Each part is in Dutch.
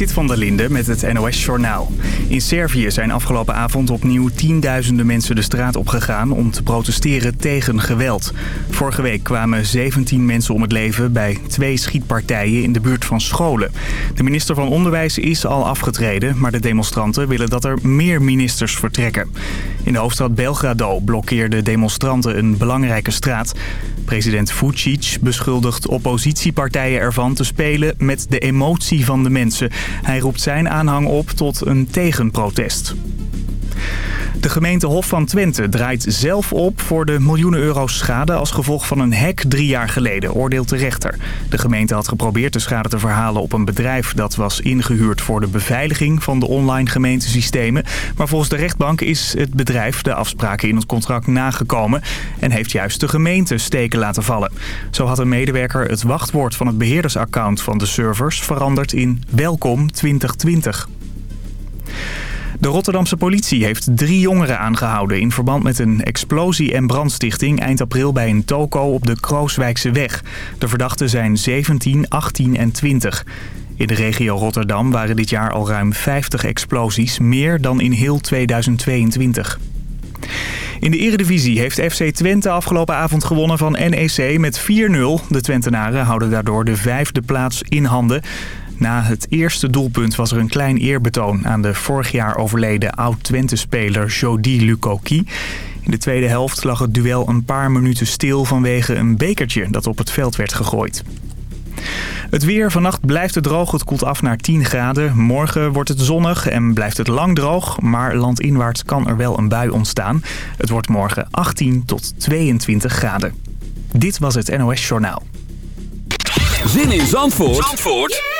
Zit van der Linde met het NOS-journaal. In Servië zijn afgelopen avond opnieuw tienduizenden mensen de straat opgegaan... om te protesteren tegen geweld. Vorige week kwamen 17 mensen om het leven bij twee schietpartijen in de buurt van scholen. De minister van Onderwijs is al afgetreden... maar de demonstranten willen dat er meer ministers vertrekken. In de hoofdstad Belgrado blokkeerden demonstranten een belangrijke straat. President Vucic beschuldigt oppositiepartijen ervan te spelen met de emotie van de mensen. Hij roept zijn aanhang op tot een tegenprotest. De gemeente Hof van Twente draait zelf op voor de miljoenen euro's schade als gevolg van een hek drie jaar geleden, oordeelt de rechter. De gemeente had geprobeerd de schade te verhalen op een bedrijf dat was ingehuurd voor de beveiliging van de online gemeentesystemen. Maar volgens de rechtbank is het bedrijf de afspraken in het contract nagekomen en heeft juist de gemeente steken laten vallen. Zo had een medewerker het wachtwoord van het beheerdersaccount van de servers veranderd in Welkom 2020. De Rotterdamse politie heeft drie jongeren aangehouden... in verband met een explosie en brandstichting eind april bij een toko op de Krooswijkse weg. De verdachten zijn 17, 18 en 20. In de regio Rotterdam waren dit jaar al ruim 50 explosies, meer dan in heel 2022. In de Eredivisie heeft FC Twente afgelopen avond gewonnen van NEC met 4-0. De Twentenaren houden daardoor de vijfde plaats in handen. Na het eerste doelpunt was er een klein eerbetoon aan de vorig jaar overleden oud-Twente-speler Jody Lukoki. In de tweede helft lag het duel een paar minuten stil vanwege een bekertje dat op het veld werd gegooid. Het weer. Vannacht blijft het droog. Het koelt af naar 10 graden. Morgen wordt het zonnig en blijft het lang droog. Maar landinwaarts kan er wel een bui ontstaan. Het wordt morgen 18 tot 22 graden. Dit was het NOS Journaal. Zin in Zandvoort, Zandvoort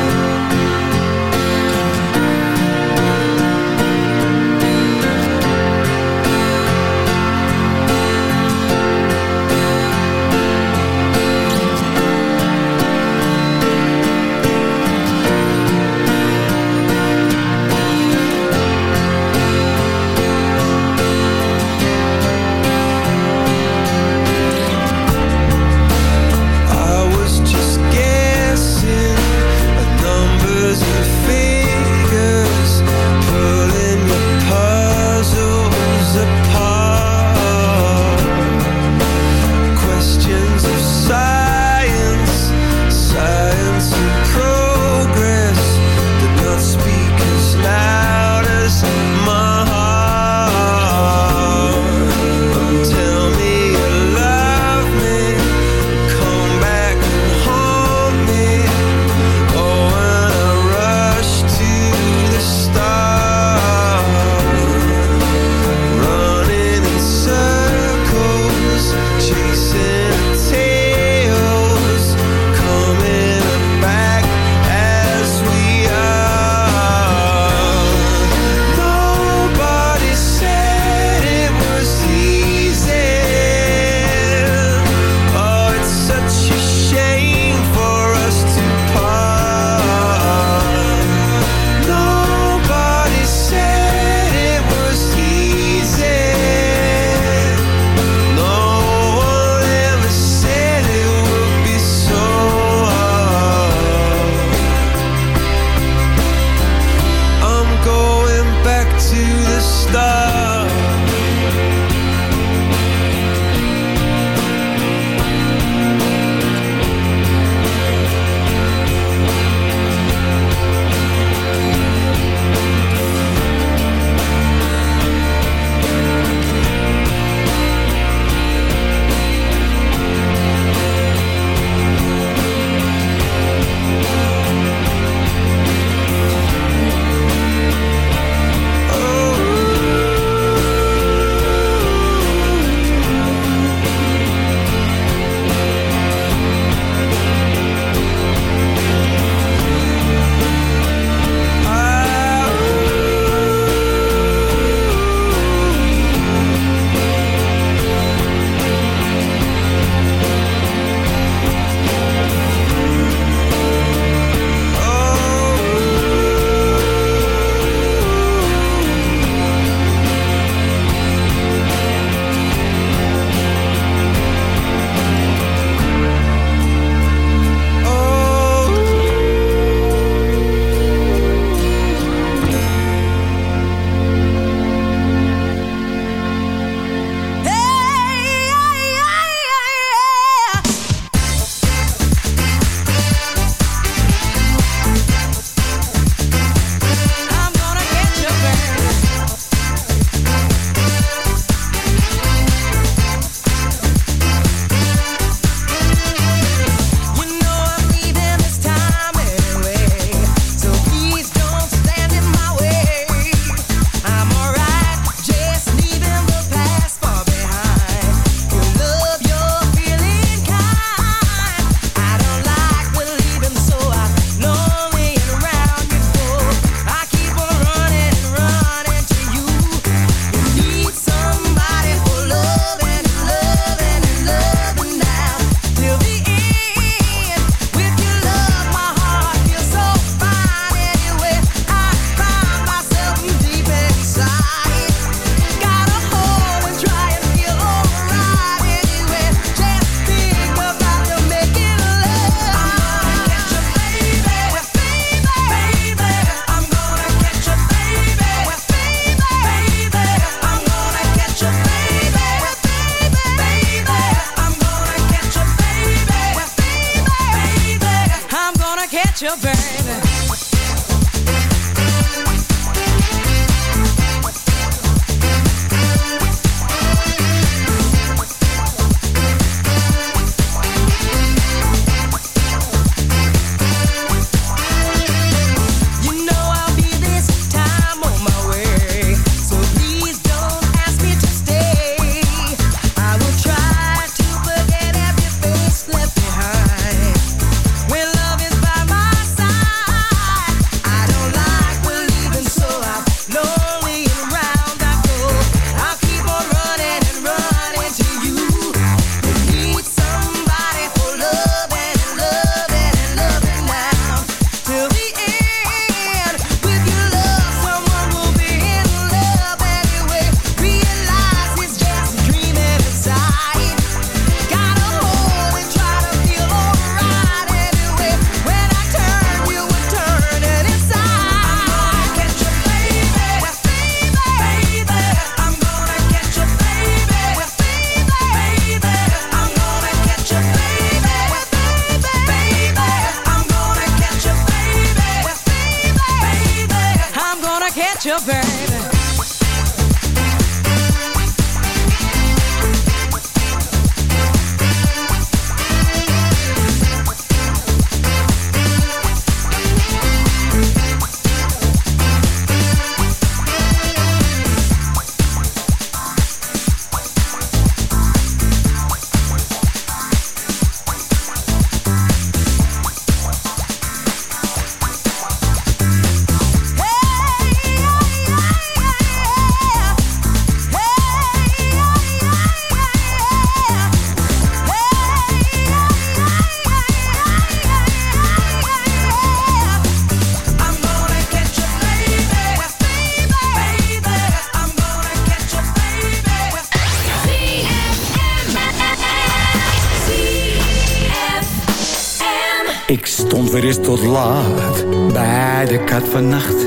eens tot laat bij de kat vannacht.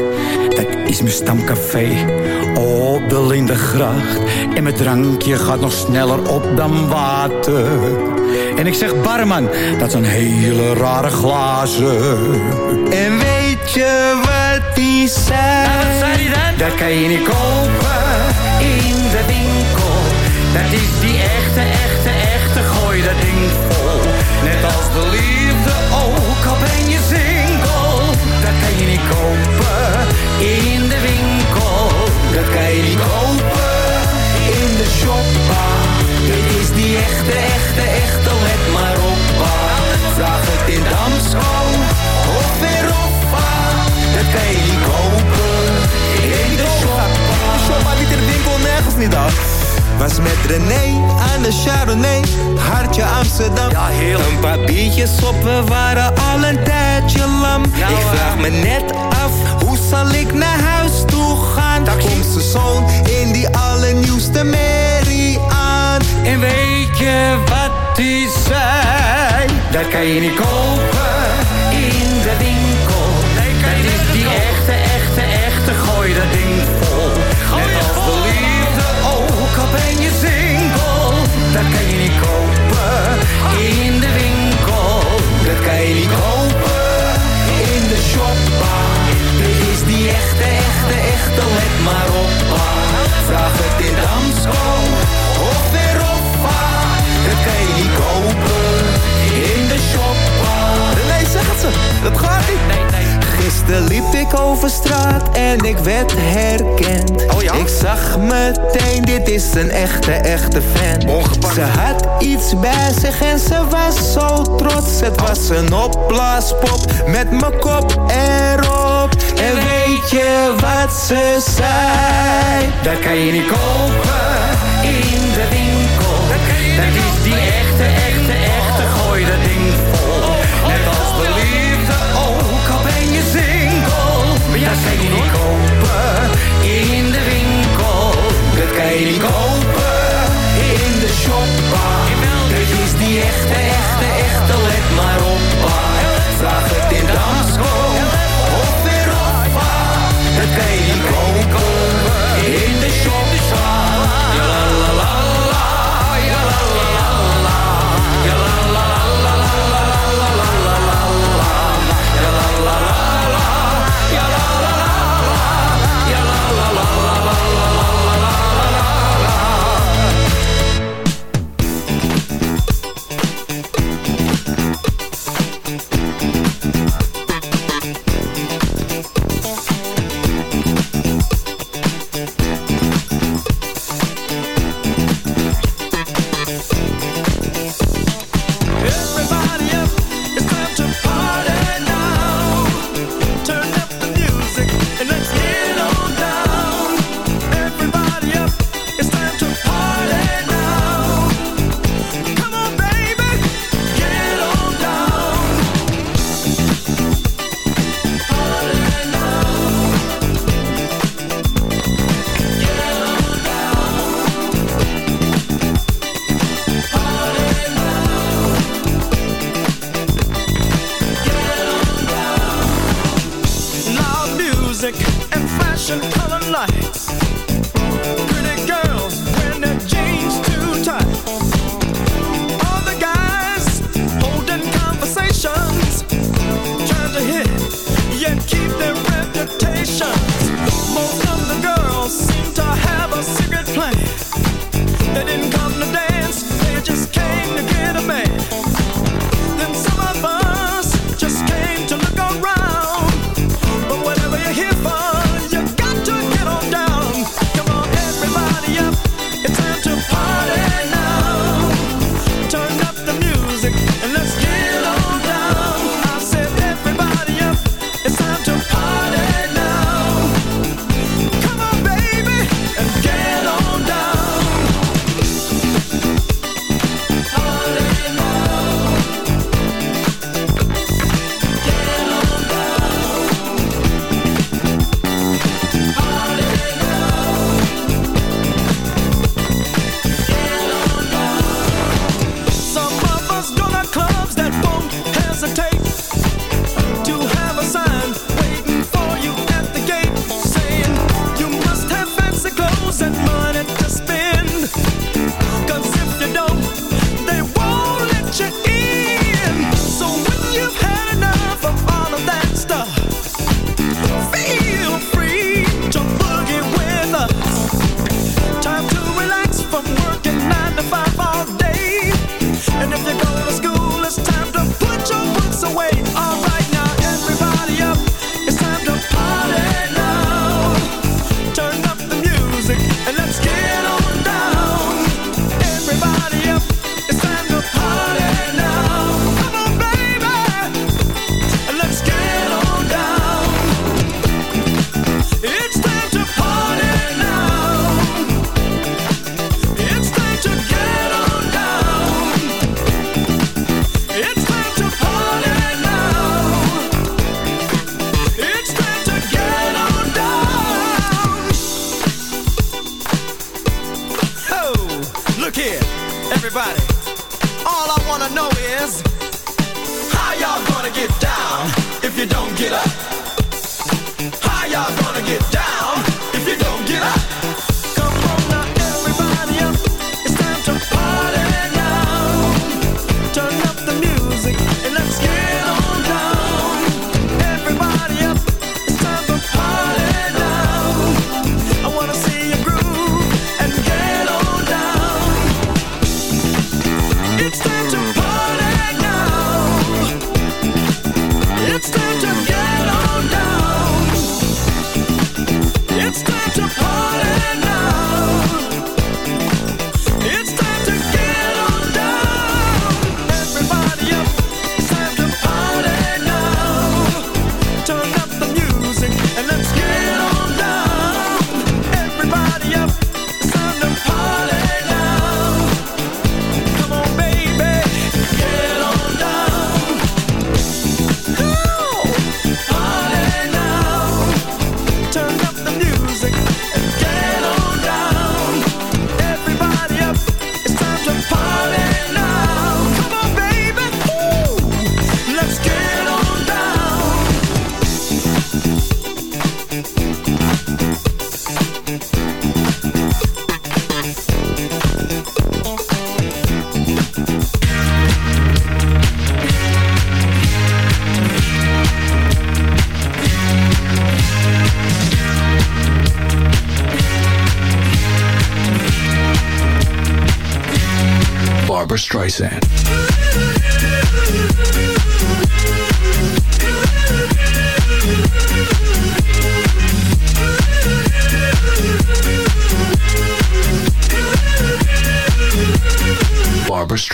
Dat is mijn stamcafé op de Lindengracht. En mijn drankje gaat nog sneller op dan water. En ik zeg barman, dat zijn hele rare glazen. En weet je wat die zei? Nou, wat zei die dan? Dat kan je niet kopen in de winkel. Dat is die echte, echte, echte, gooi dat ding vol. Net als de liefde Dat Dat kan echte, echte fan. Ongepakt. Ze had iets bij zich en ze was zo trots. Het was een opblaaspop met mijn kop erop. En weet je wat ze zei? Dat kan je niet kopen in de winkel. Dat is die echte, echte, echte, gooi dat ding vol. Net als de liefde ook, al ben je single. Dat kan je niet kopen in de winkel. Dat kan je niet kopen in is, how y'all gonna get down if you don't get up?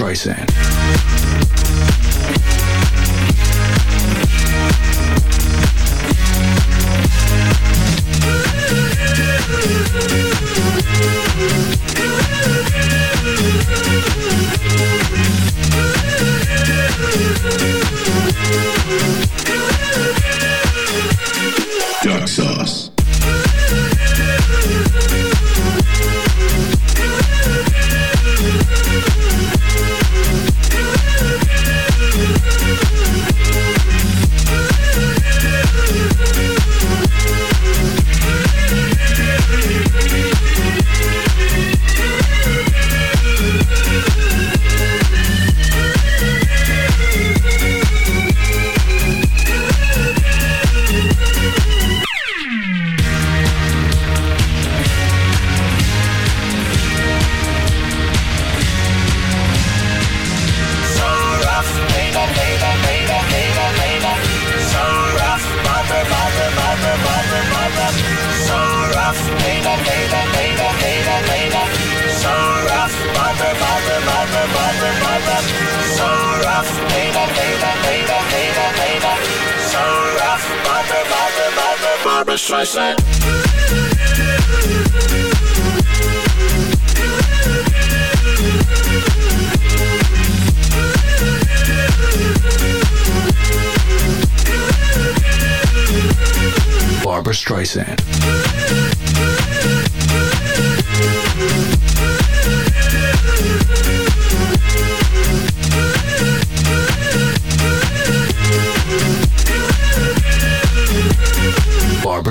Streisand.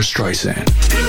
Streisand.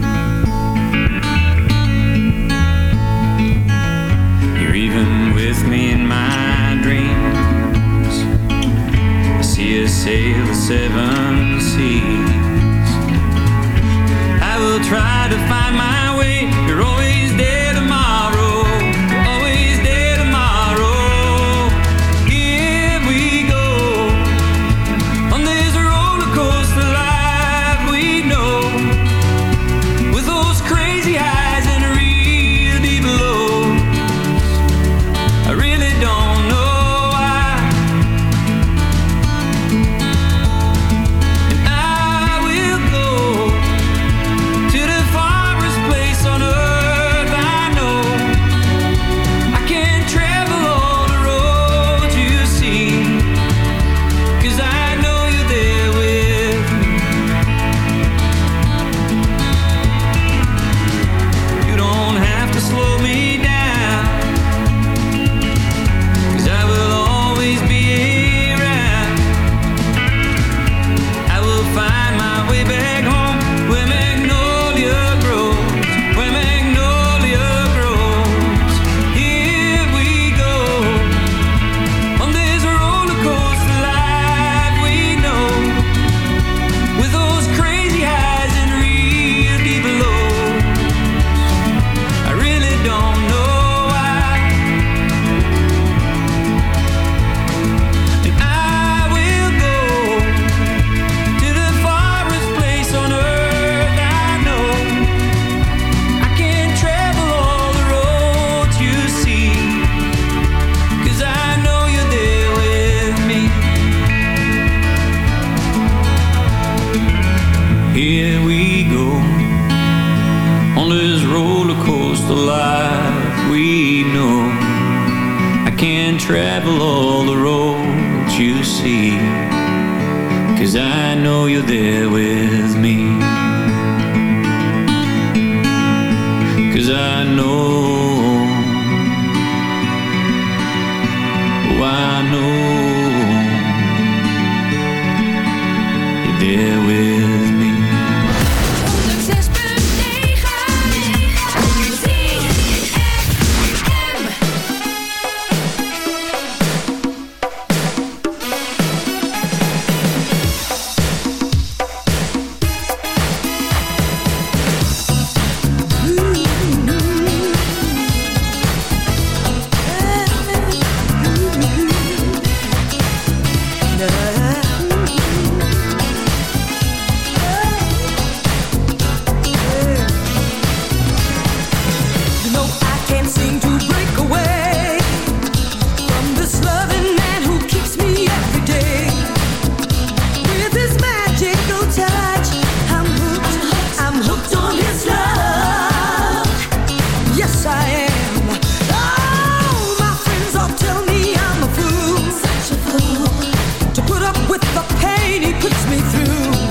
the pain he puts me through.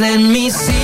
Let me see